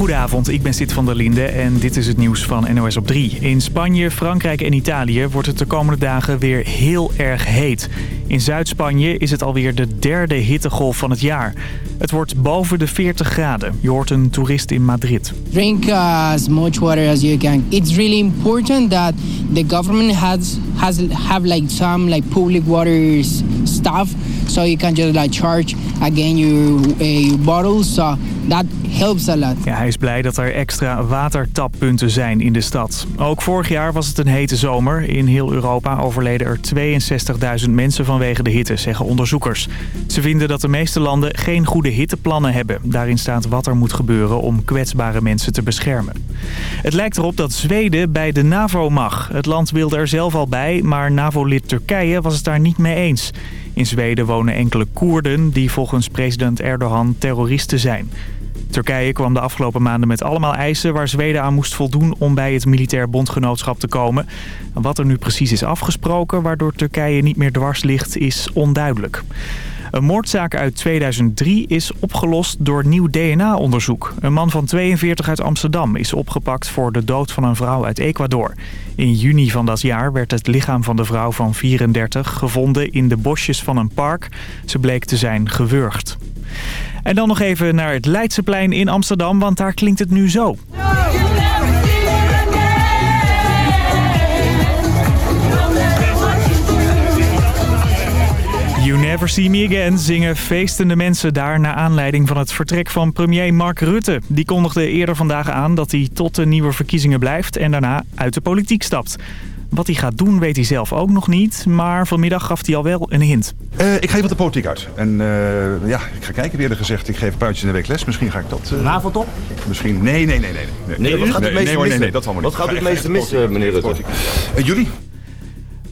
Goedenavond, ik ben Sid van der Linde en dit is het nieuws van NOS op 3. In Spanje, Frankrijk en Italië wordt het de komende dagen weer heel erg heet. In Zuid-Spanje is het alweer de derde hittegolf van het jaar. Het wordt boven de 40 graden. Je hoort een toerist in Madrid. Drink as much water as you can. It's really important that the government has has have like some like public water stuff so you can just like charge again your, your bottles. So that helps a. Ja, hij is blij dat er extra watertappunten zijn in de stad. Ook vorig jaar was het een hete zomer. In heel Europa overleden er 62.000 mensen vanwege de hitte, zeggen onderzoekers. Ze vinden dat de meeste landen geen goede hitteplannen hebben. Daarin staat wat er moet gebeuren om kwetsbare mensen te beschermen. Het lijkt erop dat Zweden bij de NAVO mag. Het land wilde er zelf al bij, maar NAVO-lid Turkije was het daar niet mee eens. In Zweden wonen enkele Koerden die volgens president Erdogan terroristen zijn. Turkije kwam de afgelopen maanden met allemaal eisen waar Zweden aan moest voldoen om bij het militair bondgenootschap te komen. Wat er nu precies is afgesproken waardoor Turkije niet meer dwars ligt is onduidelijk. Een moordzaak uit 2003 is opgelost door nieuw DNA-onderzoek. Een man van 42 uit Amsterdam is opgepakt voor de dood van een vrouw uit Ecuador. In juni van dat jaar werd het lichaam van de vrouw van 34 gevonden in de bosjes van een park. Ze bleek te zijn gewurgd. En dan nog even naar het Leidseplein in Amsterdam, want daar klinkt het nu zo. You Never See Me Again zingen feestende mensen daar... naar aanleiding van het vertrek van premier Mark Rutte. Die kondigde eerder vandaag aan dat hij tot de nieuwe verkiezingen blijft... en daarna uit de politiek stapt. Wat hij gaat doen weet hij zelf ook nog niet, maar vanmiddag gaf hij al wel een hint. Uh, ik ga even de politiek uit. En uh, ja, ik ga kijken. Eerder gezegd, ik geef puitjes in de week les. Misschien ga ik dat... Uh, een avondtop? Misschien... Nee, nee, nee. Nee, nee. nee, wat gaat het meeste nee, nee, nee, dat allemaal niet. Wat gaat het meeste mis, meneer Rutte? jullie?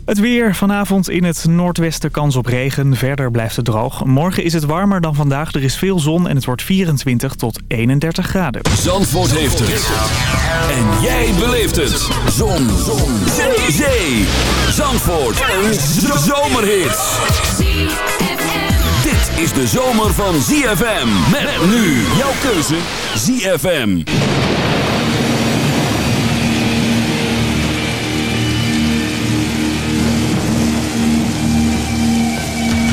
Het weer vanavond in het noordwesten kans op regen. Verder blijft het droog. Morgen is het warmer dan vandaag. Er is veel zon en het wordt 24 tot 31 graden. Zandvoort heeft het. En jij beleeft het. Zon. zon. Zee. Zandvoort. Een zomerhit. Dit is de zomer van ZFM. Met nu jouw keuze ZFM.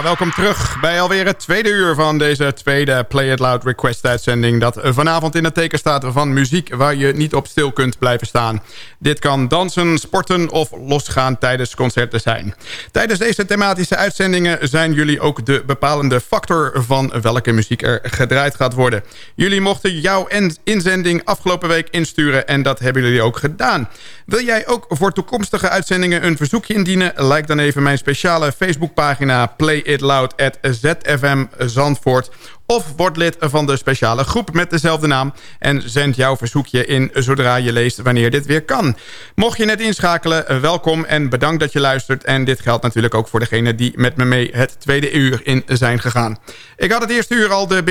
Welkom terug bij alweer het tweede uur van deze tweede Play It Loud Request uitzending. Dat vanavond in het teken staat van muziek waar je niet op stil kunt blijven staan. Dit kan dansen, sporten of losgaan tijdens concerten zijn. Tijdens deze thematische uitzendingen zijn jullie ook de bepalende factor van welke muziek er gedraaid gaat worden. Jullie mochten jouw inzending afgelopen week insturen en dat hebben jullie ook gedaan. Wil jij ook voor toekomstige uitzendingen een verzoekje indienen? Like dan even mijn speciale Facebookpagina Play It Loud at ZFM Zandvoort of word lid van de speciale groep met dezelfde naam... en zend jouw verzoekje in zodra je leest wanneer dit weer kan. Mocht je net inschakelen, welkom en bedankt dat je luistert. En dit geldt natuurlijk ook voor degenen die met me mee het tweede uur in zijn gegaan. Ik had het eerste uur al de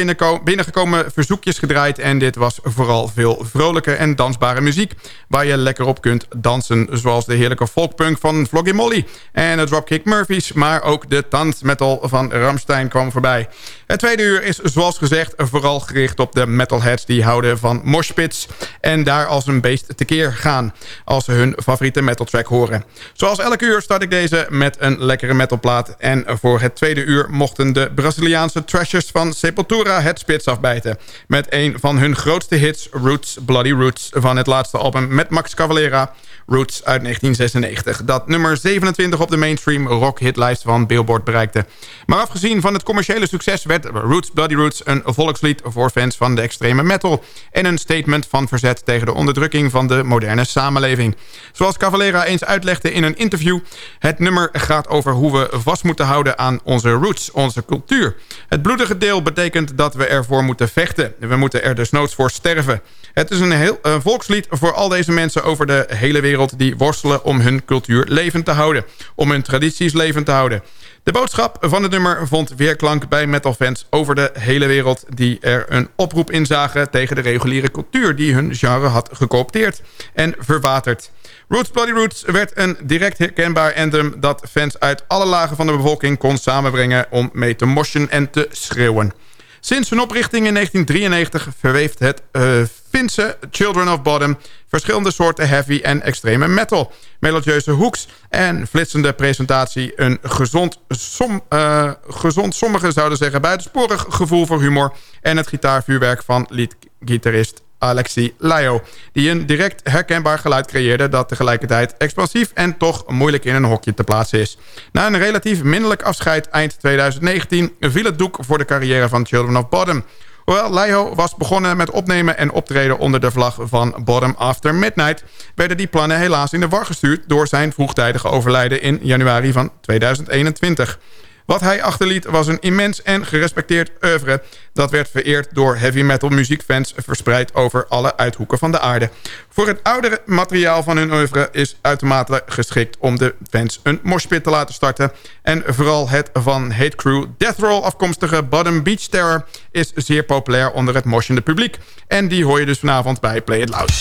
binnengekomen verzoekjes gedraaid... en dit was vooral veel vrolijke en dansbare muziek... waar je lekker op kunt dansen, zoals de heerlijke folkpunk van Vloggy Molly... en de Dropkick Murphys, maar ook de tandmetal van Ramstein kwam voorbij. Het tweede uur is zoals gezegd vooral gericht op de metalheads... die houden van moshpits en daar als een beest tekeer gaan... als ze hun favoriete metaltrack horen. Zoals elke uur start ik deze met een lekkere metalplaat... en voor het tweede uur mochten de Braziliaanse trashers van Sepultura het spits afbijten... met een van hun grootste hits, Roots, Bloody Roots... van het laatste album met Max Cavalera... Roots uit 1996. Dat nummer 27 op de mainstream rock hitlijst van Billboard bereikte. Maar afgezien van het commerciële succes werd Roots Bloody Roots een volkslied voor fans van de extreme metal. En een statement van verzet tegen de onderdrukking van de moderne samenleving. Zoals Cavalera eens uitlegde in een interview. Het nummer gaat over hoe we vast moeten houden aan onze roots, onze cultuur. Het bloedige deel betekent dat we ervoor moeten vechten. We moeten er dus noods voor sterven. Het is een heel volkslied voor al deze mensen over de hele wereld... die worstelen om hun cultuur levend te houden. Om hun tradities levend te houden. De boodschap van het nummer vond weerklank bij metalfans over de hele wereld... die er een oproep in zagen tegen de reguliere cultuur... die hun genre had gecoopteerd en verwaterd. Roots Bloody Roots werd een direct herkenbaar anthem... dat fans uit alle lagen van de bevolking kon samenbrengen... om mee te moshen en te schreeuwen. Sinds hun oprichting in 1993 verweeft het uh, Finse Children of Bottom... verschillende soorten heavy en extreme metal. Melodieuze hoeks en flitsende presentatie. Een gezond, som, uh, gezond sommigen zouden zeggen buitensporig gevoel voor humor... en het gitaarvuurwerk van leadgitarist Alexi Laio... die een direct herkenbaar geluid creëerde... dat tegelijkertijd expansief en toch moeilijk in een hokje te plaatsen is. Na een relatief minderlijk afscheid eind 2019... viel het doek voor de carrière van Children of Bottom... Hoewel Laio was begonnen met opnemen en optreden onder de vlag van Bottom After Midnight... werden die plannen helaas in de war gestuurd door zijn vroegtijdige overlijden in januari van 2021. Wat hij achterliet was een immens en gerespecteerd oeuvre... dat werd vereerd door heavy metal muziekfans... verspreid over alle uithoeken van de aarde. Voor het oudere materiaal van hun oeuvre is uitermate geschikt... om de fans een moshpit te laten starten. En vooral het van Hate Crew Death Roll afkomstige Bottom Beach Terror... is zeer populair onder het moshende publiek. En die hoor je dus vanavond bij Play It Loud.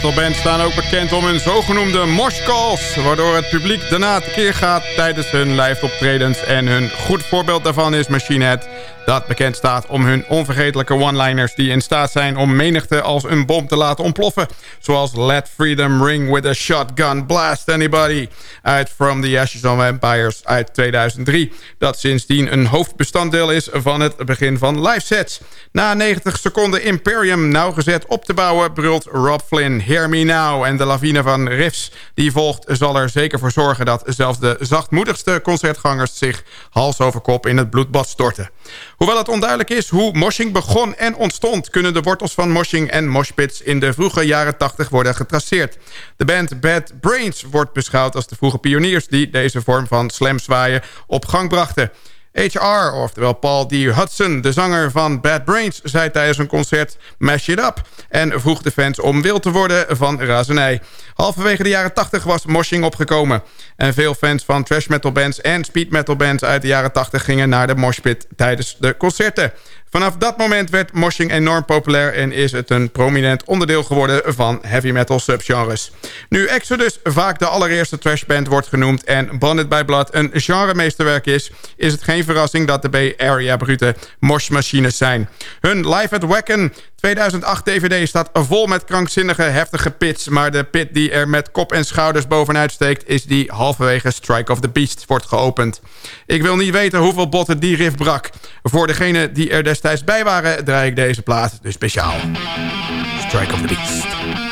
Ja, metalbands staan ook bekend om hun zogenoemde moshcalls... waardoor het publiek daarna tekeer gaat tijdens hun live optredens... en hun goed voorbeeld daarvan is Machine Head dat bekend staat om hun onvergetelijke one-liners... die in staat zijn om menigte als een bom te laten ontploffen. Zoals Let Freedom Ring with a Shotgun Blast Anybody... uit From the Ashes of Empires uit 2003... dat sindsdien een hoofdbestanddeel is van het begin van live sets. Na 90 seconden Imperium nauwgezet op te bouwen... brult Rob Flynn Hear Me Now... en de lawine van riffs die volgt zal er zeker voor zorgen... dat zelfs de zachtmoedigste concertgangers zich hals over kop in het bloedbad storten. Hoewel het onduidelijk is hoe moshing begon en ontstond... kunnen de wortels van moshing en moshpits in de vroege jaren 80 worden getraceerd. De band Bad Brains wordt beschouwd als de vroege pioniers... die deze vorm van slamzwaaien op gang brachten. HR, oftewel Paul D. Hudson, de zanger van Bad Brains... zei tijdens een concert Mash It Up... en vroeg de fans om wild te worden van razernij. Halverwege de jaren 80 was moshing opgekomen. En veel fans van trash metal bands en speed metal bands uit de jaren 80 gingen naar de moshpit tijdens de concerten. Vanaf dat moment werd moshing enorm populair... en is het een prominent onderdeel geworden van heavy metal subgenres. Nu Exodus vaak de allereerste trashband wordt genoemd... en Bonded by Blood een genremeesterwerk is... is het geen verrassing dat de Bay Area brute moshmachines zijn. Hun Live at Wacken 2008 DVD staat vol met krankzinnige, heftige pits... maar de pit die er met kop en schouders bovenuit steekt... is die halverwege Strike of the Beast wordt geopend. Ik wil niet weten hoeveel botten die riff brak. Voor degenen die er destijds bij waren... draai ik deze plaat dus speciaal. Strike of the Beast.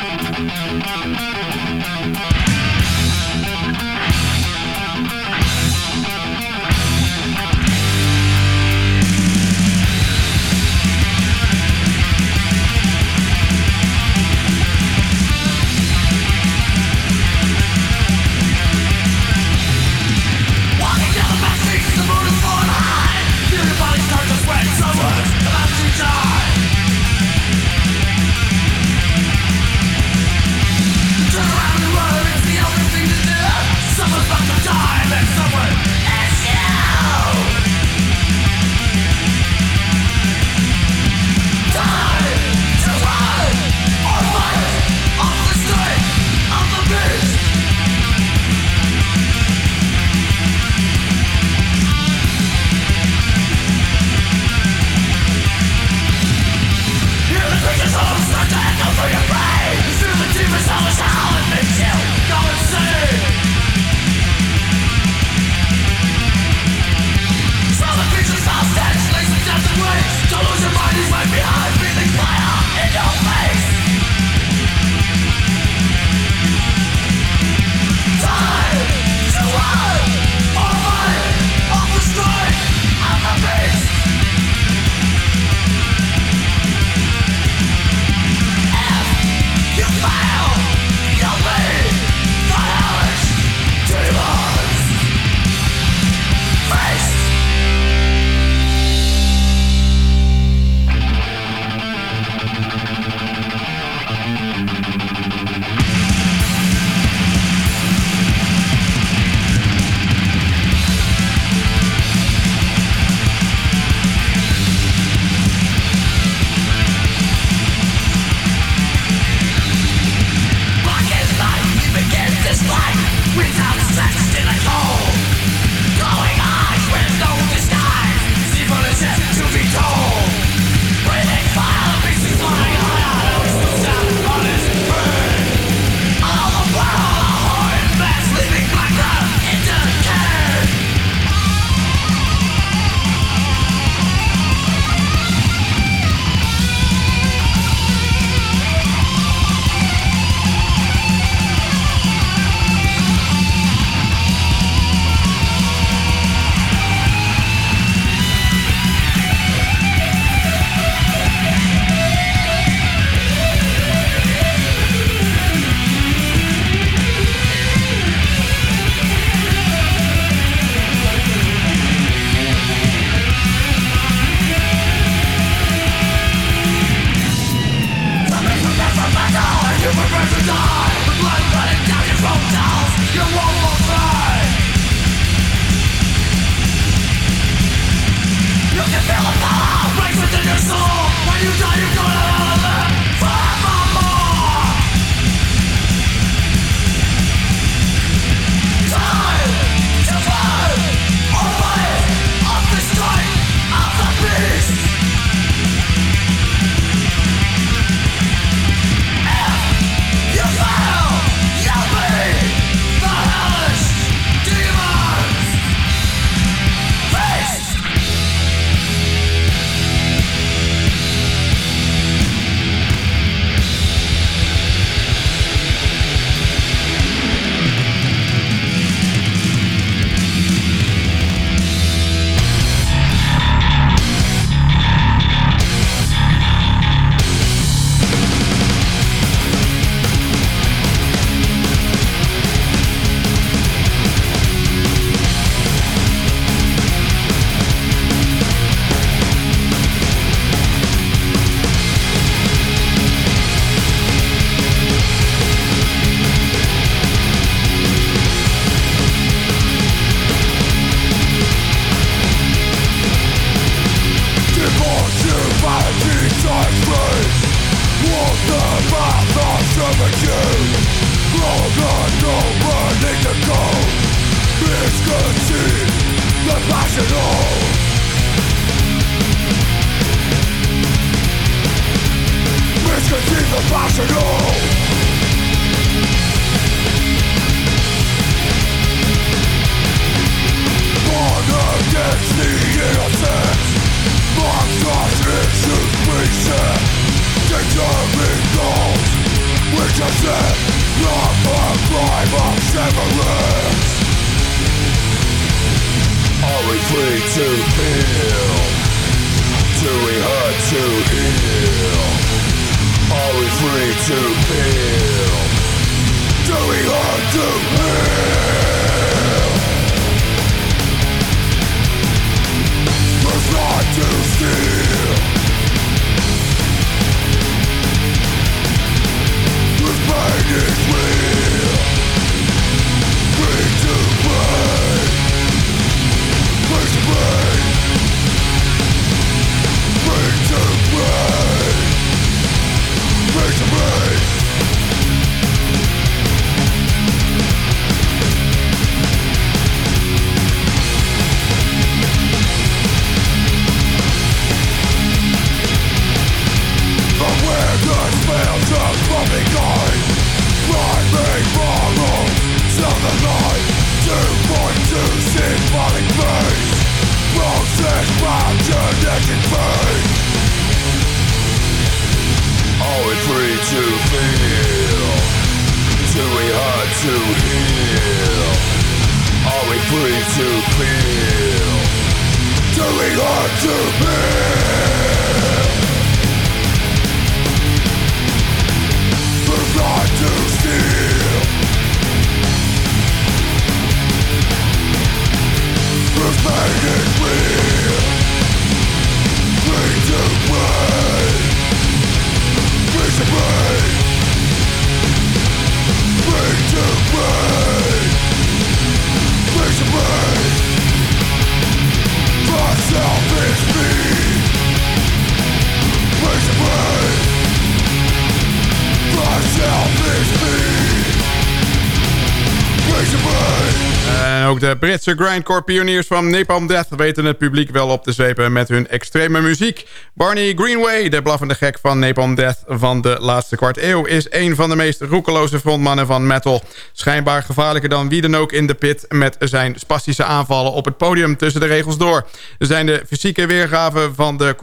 Britse grindcore pioniers van Napalm Death weten het publiek wel op te zwepen met hun extreme muziek. Barney Greenway, de blaffende gek van Napalm Death van de laatste kwart eeuw... is een van de meest roekeloze frontmannen van metal. Schijnbaar gevaarlijker dan wie dan ook in de pit... met zijn spastische aanvallen op het podium tussen de regels door. Zijn de fysieke weergaven van de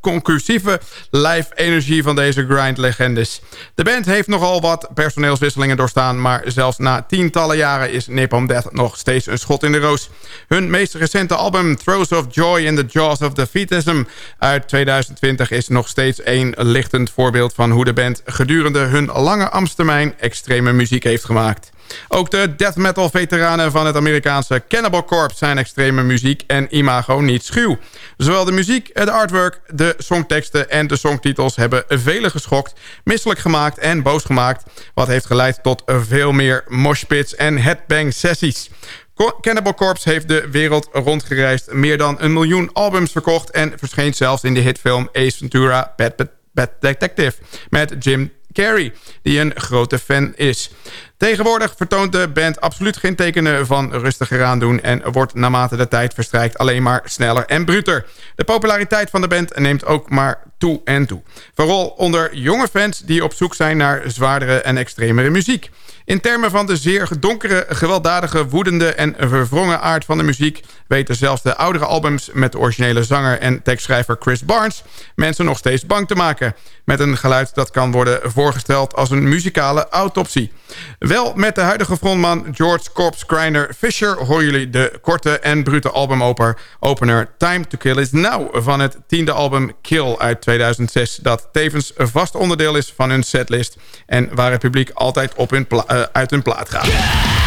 concursieve live energie van deze grind-legendes. De band heeft nogal wat personeelswisselingen doorstaan... maar zelfs na tientallen jaren is Napalm Death nog steeds een schot in de roos. Hun meest recente album Throws of Joy in the Jaws of Defeatism uit 2020 is nog steeds een lichtend voorbeeld van hoe de band gedurende hun lange ambtstermijn extreme muziek heeft gemaakt. Ook de death metal veteranen van het Amerikaanse Cannibal Corpse zijn extreme muziek en imago niet schuw. Zowel de muziek, het artwork, de songteksten en de songtitels hebben velen geschokt, misselijk gemaakt en boos gemaakt, wat heeft geleid tot veel meer moshpits en headbang sessies. Cannibal Corpse heeft de wereld rondgereisd, meer dan een miljoen albums verkocht... en verscheen zelfs in de hitfilm Ace Ventura Bad Detective met Jim Carrey, die een grote fan is. Tegenwoordig vertoont de band absoluut geen tekenen van rustiger aandoen... en wordt naarmate de tijd verstrijkt alleen maar sneller en bruter. De populariteit van de band neemt ook maar toe en toe. Vooral onder jonge fans die op zoek zijn naar zwaardere en extremere muziek. In termen van de zeer donkere, gewelddadige, woedende en verwrongen aard van de muziek... weten zelfs de oudere albums met de originele zanger en tekstschrijver Chris Barnes... mensen nog steeds bang te maken. Met een geluid dat kan worden voorgesteld als een muzikale autopsie. Wel met de huidige frontman George Corpse Grinder Fisher... horen jullie de korte en brute albumopener Time to Kill Is Now... van het tiende album Kill uit 2006... dat tevens een vast onderdeel is van hun setlist... en waar het publiek altijd op hun uh, uit hun plaat gaat.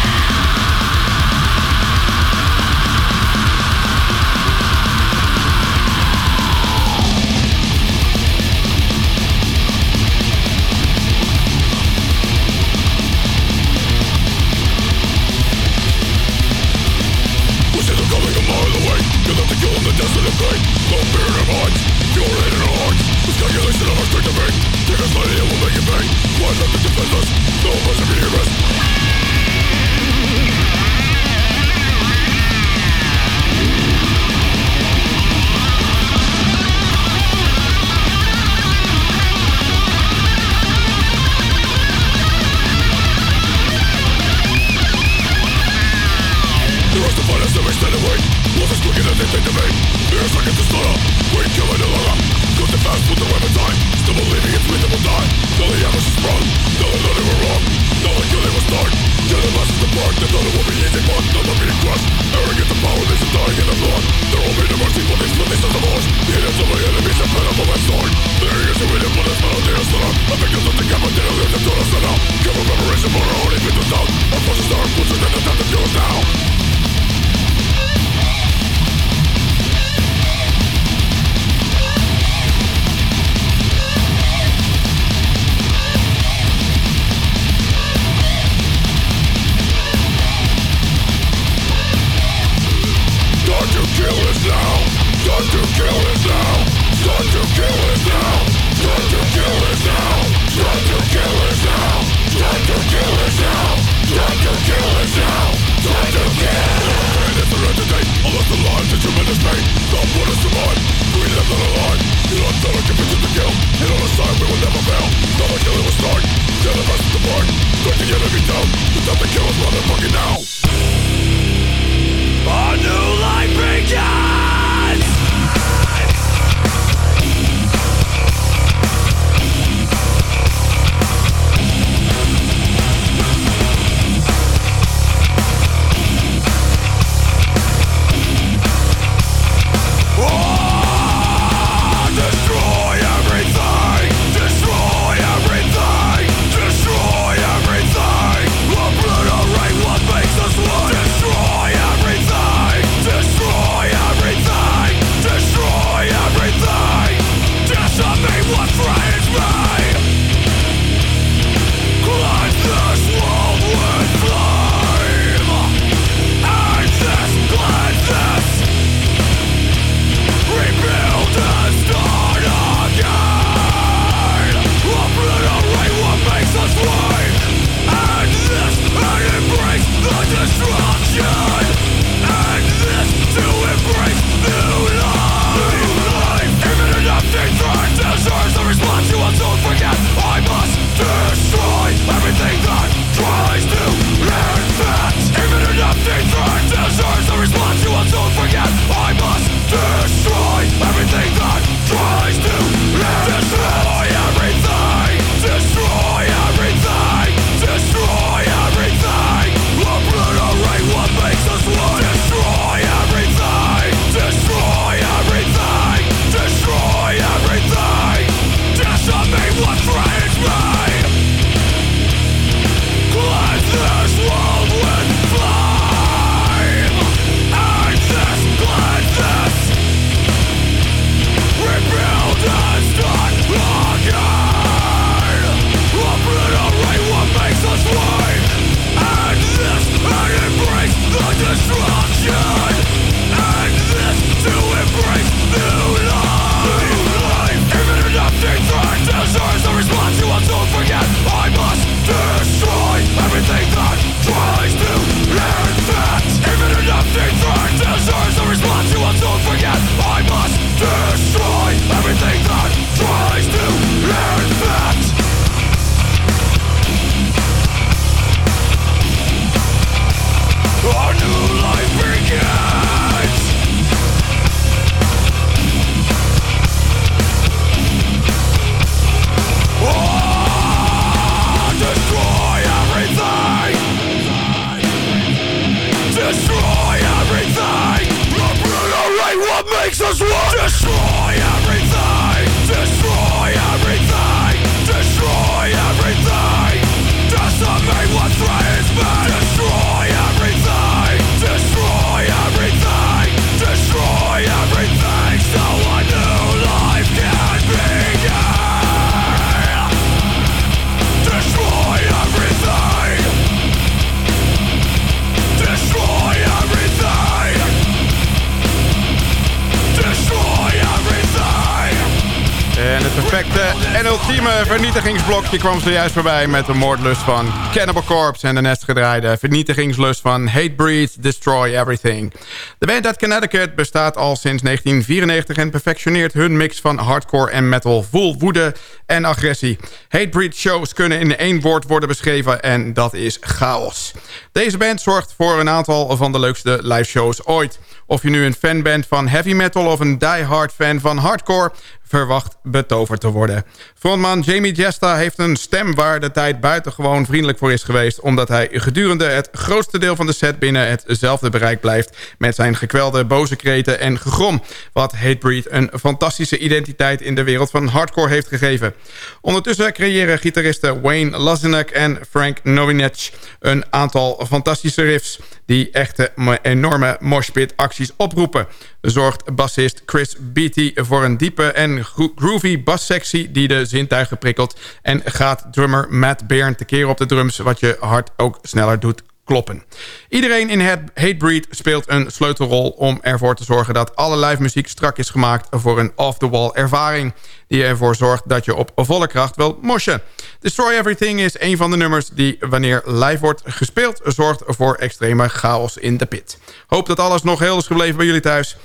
vernietigingsblok vernietigingsblokje kwam zojuist voorbij... met de moordlust van Cannibal Corpse en de nestgedraaide vernietigingslust van Hatebreed, Destroy Everything. De band uit Connecticut bestaat al sinds 1994 en perfectioneert hun mix van hardcore en metal vol woede en agressie. Hatebreed shows kunnen in één woord worden beschreven en dat is chaos. Deze band zorgt voor een aantal van de leukste live shows ooit. Of je nu een fan bent van heavy metal of een die-hard fan van hardcore verwacht betoverd te worden. Frontman Jamie Jesta heeft een stem waar de tijd buitengewoon vriendelijk voor is geweest... omdat hij gedurende het grootste deel van de set binnen hetzelfde bereik blijft... met zijn gekwelde boze kreten en gegrom... wat Hatebreed een fantastische identiteit in de wereld van hardcore heeft gegeven. Ondertussen creëren gitaristen Wayne Lazenek en Frank Novinec... een aantal fantastische riffs die echte enorme moshpit acties oproepen zorgt bassist Chris Beatty voor een diepe en groovy bassectie die de zintuigen prikkelt. En gaat drummer Matt Bairn tekeer op de drums wat je hart ook sneller doet kloppen. Iedereen in Hatebreed speelt een sleutelrol om ervoor te zorgen dat alle live muziek strak is gemaakt voor een off-the-wall ervaring die ervoor zorgt dat je op volle kracht wilt moshen. Destroy Everything is een van de nummers die wanneer live wordt gespeeld zorgt voor extreme chaos in de pit. Hoop dat alles nog heel is gebleven bij jullie thuis.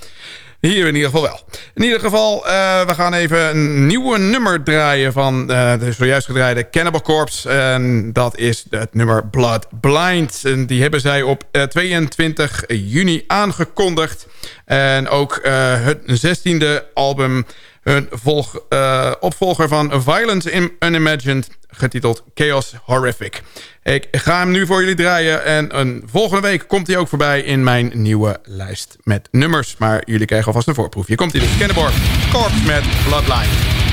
Hier in ieder geval wel. In ieder geval, uh, we gaan even een nieuwe nummer draaien... van uh, de zojuist gedraaide Cannibal Corpse. En dat is het nummer Blood Blind. En die hebben zij op uh, eh, 22 juni aangekondigd. En ook het 16e album... hun volg, opvolger van Violence Unimagined... getiteld Chaos Horrific. Ik ga hem nu voor jullie draaien. En een, volgende week komt hij ook voorbij in mijn nieuwe lijst met nummers. Maar jullie krijgen alvast een voorproefje. Komt hij dus. Kenneborg, Corpse met Bloodline.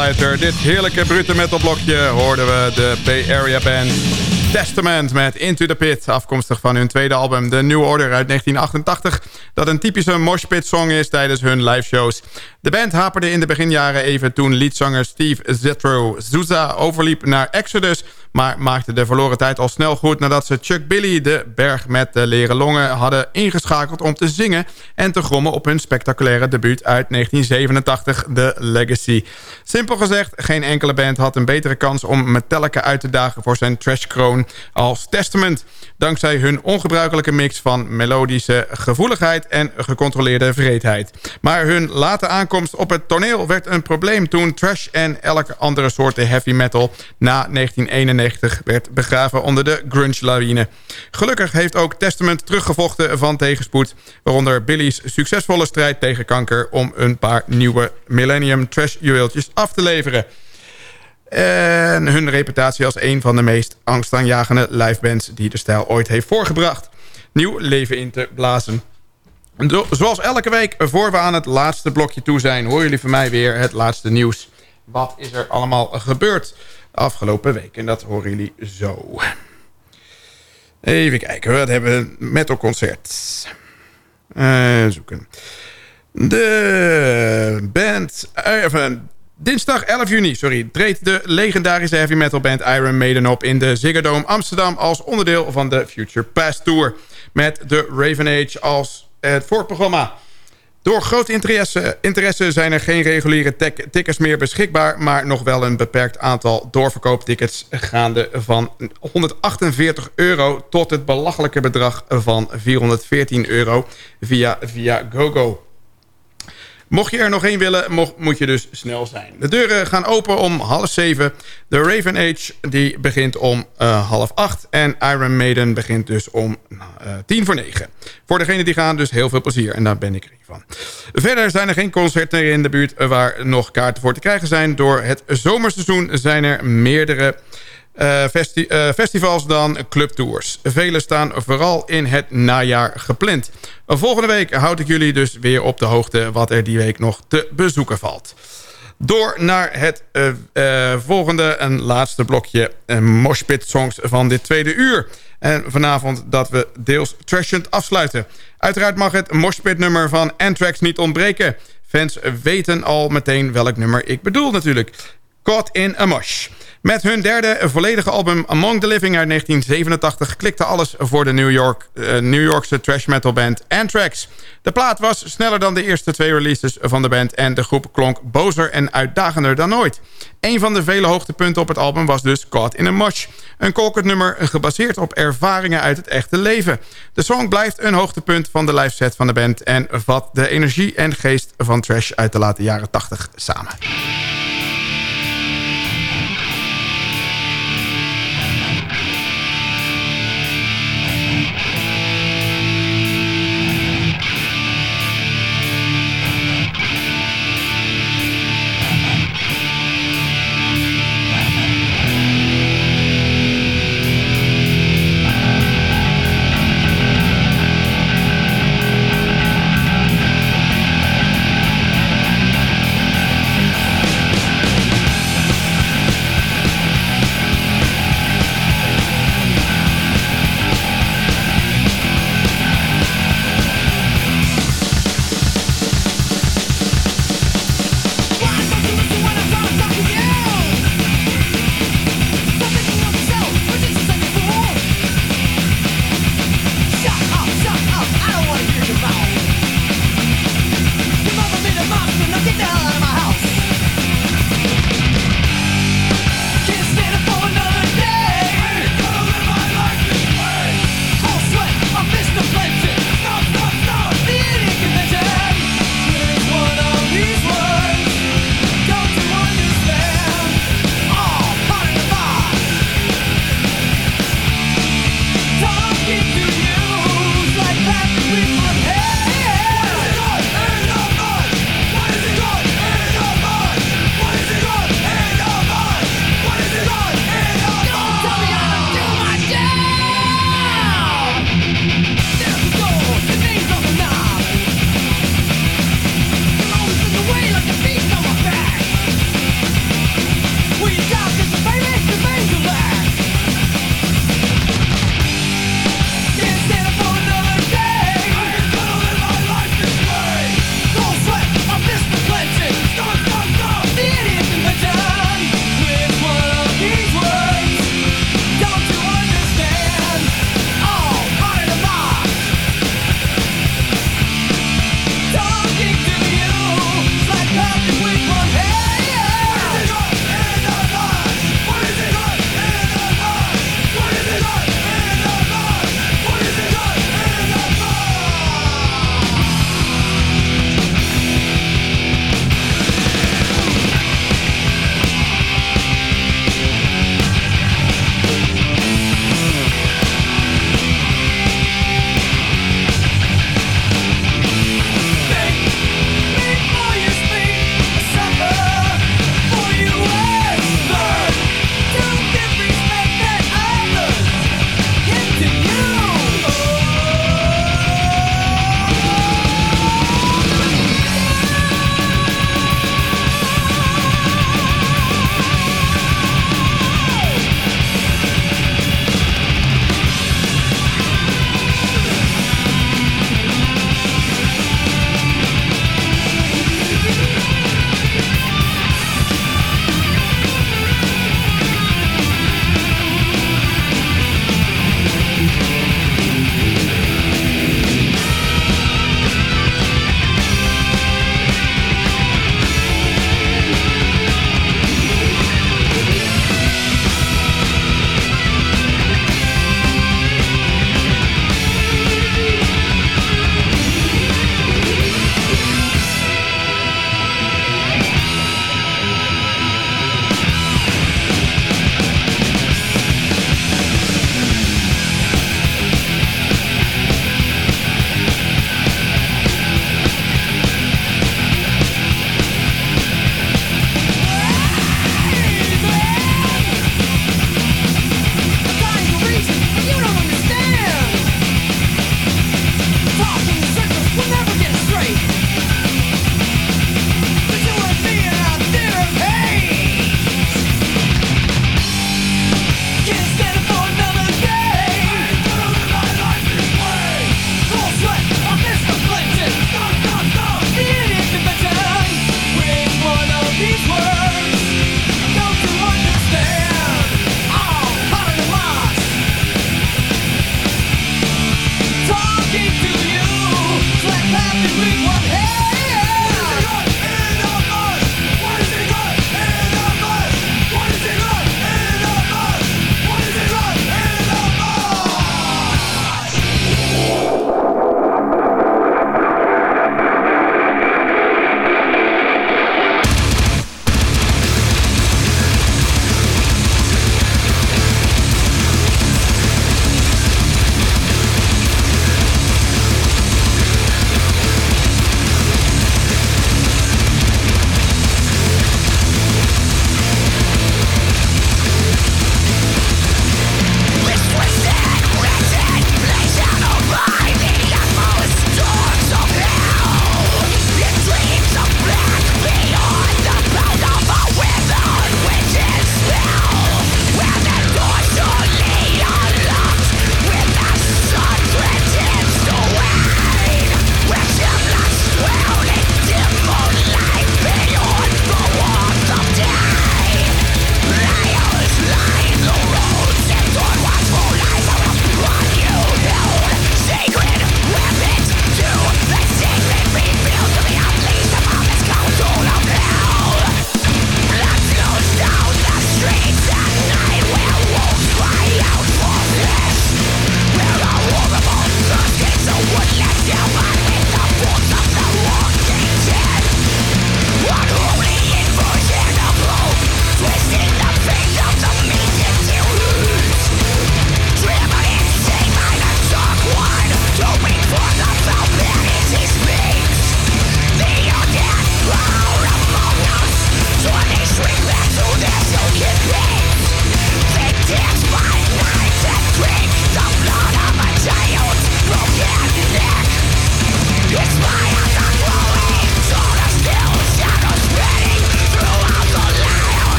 Afsluiter dit heerlijke brute metalblokje hoorden we de Bay Area Band Testament met Into the Pit. Afkomstig van hun tweede album The New Order uit 1988. Dat een typische moshpit song is tijdens hun live shows. De band haperde in de beginjaren even toen leadzanger Steve Zetro Souza overliep naar Exodus... maar maakte de verloren tijd al snel goed nadat ze Chuck Billy... de berg met de leren longen hadden ingeschakeld om te zingen... en te grommen op hun spectaculaire debuut uit 1987, The Legacy. Simpel gezegd, geen enkele band had een betere kans om Metallica uit te dagen... voor zijn trash kroon als Testament... dankzij hun ongebruikelijke mix van melodische gevoeligheid... en gecontroleerde vreedheid. Maar hun late aankomst op het toneel werd een probleem... toen trash en elke andere soort heavy metal na 1991 werd begraven onder de grunge-lawine. Gelukkig heeft ook Testament teruggevochten van tegenspoed... waaronder Billy's succesvolle strijd tegen kanker... om een paar nieuwe Millennium trash-juweeltjes af te leveren. En hun reputatie als een van de meest angstaanjagende livebands... die de stijl ooit heeft voorgebracht. Nieuw leven in te blazen. Zoals elke week, voor we aan het laatste blokje toe zijn... horen jullie van mij weer het laatste nieuws. Wat is er allemaal gebeurd afgelopen week? En dat horen jullie zo. Even kijken, wat hebben we met concert? Uh, zoeken. De band... Uh, dinsdag 11 juni sorry, treedt de legendarische heavy metal band Iron Maiden op... in de Ziggo Dome Amsterdam als onderdeel van de Future Past Tour. Met de Raven Age als het voorprogramma. Door groot interesse, zijn er geen reguliere tickets meer beschikbaar... maar nog wel een beperkt aantal doorverkooptickets... gaande van 148 euro tot het belachelijke bedrag van 414 euro via, via GoGo. Mocht je er nog één willen, moet je dus snel zijn. De deuren gaan open om half zeven. De Raven Age die begint om uh, half acht. En Iron Maiden begint dus om uh, tien voor negen. Voor degenen die gaan dus heel veel plezier. En daar ben ik er van. Verder zijn er geen concerten in de buurt waar nog kaarten voor te krijgen zijn. Door het zomerseizoen zijn er meerdere festi uh, festivals dan clubtours. Vele staan vooral in het najaar gepland. Volgende week houd ik jullie dus weer op de hoogte... wat er die week nog te bezoeken valt. Door naar het uh, volgende en laatste blokje Moshpit songs van dit tweede uur. En vanavond dat we deels trashend afsluiten. Uiteraard mag het Moshpit nummer van Anthrax niet ontbreken. Fans weten al meteen welk nummer ik bedoel natuurlijk. Caught in a Mosh. Met hun derde volledige album Among the Living uit 1987... klikte alles voor de New, York, uh, New Yorkse trash metal band Anthrax. De plaat was sneller dan de eerste twee releases van de band... en de groep klonk bozer en uitdagender dan ooit. Een van de vele hoogtepunten op het album was dus Caught in a Mosh. Een kolkend nummer gebaseerd op ervaringen uit het echte leven. De song blijft een hoogtepunt van de live set van de band... en vat de energie en geest van trash uit de late jaren 80 samen.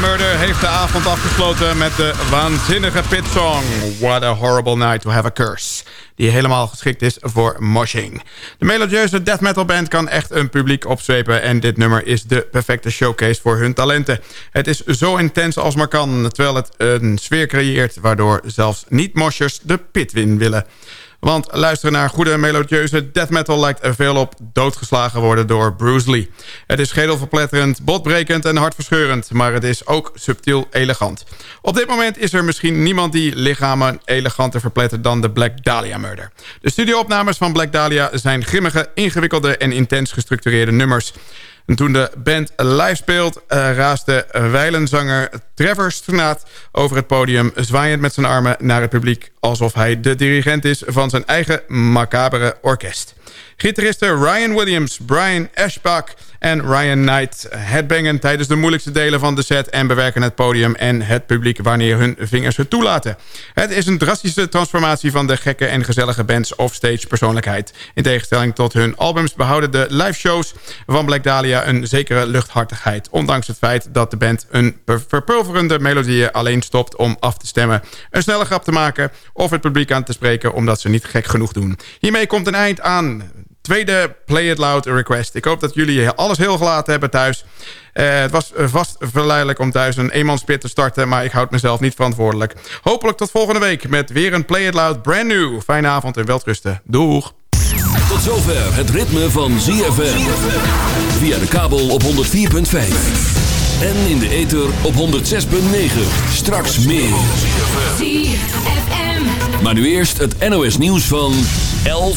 Murder heeft de avond afgesloten met de waanzinnige pitsong What a Horrible Night to Have a Curse. Die helemaal geschikt is voor moshing. De melodieuze death metal band kan echt een publiek opzwepen... en dit nummer is de perfecte showcase voor hun talenten. Het is zo intens als maar kan, terwijl het een sfeer creëert... waardoor zelfs niet-moshers de pitwin willen. Want luisteren naar goede melodieuze death metal lijkt er veel op doodgeslagen worden door Bruce Lee. Het is schedelverpletterend, botbrekend en hartverscheurend, maar het is ook subtiel elegant. Op dit moment is er misschien niemand die lichamen eleganter verplettert dan de Black Dahlia Murder. De studioopnames van Black Dahlia zijn grimmige, ingewikkelde en intens gestructureerde nummers. En toen de band live speelt, uh, raasde wijlenzanger Trevor Straat over het podium... zwaaiend met zijn armen naar het publiek... alsof hij de dirigent is van zijn eigen macabere orkest. Gitaristen Ryan Williams, Brian Ashbach en Ryan Knight headbangen tijdens de moeilijkste delen van de set... en bewerken het podium en het publiek wanneer hun vingers het toelaten. Het is een drastische transformatie van de gekke en gezellige bands offstage persoonlijkheid. In tegenstelling tot hun albums behouden de live shows van Black Dahlia een zekere luchthartigheid. Ondanks het feit dat de band een verpulverende melodieën alleen stopt om af te stemmen... een snelle grap te maken of het publiek aan te spreken omdat ze niet gek genoeg doen. Hiermee komt een eind aan tweede Play It Loud request. Ik hoop dat jullie alles heel gelaten hebben thuis. Uh, het was vast verleidelijk om thuis een eenmanspit te starten... maar ik houd mezelf niet verantwoordelijk. Hopelijk tot volgende week met weer een Play It Loud brand new. Fijne avond en welterusten. Doeg! Tot zover het ritme van ZFM. Via de kabel op 104.5. En in de ether op 106.9. Straks meer. Maar nu eerst het NOS nieuws van 11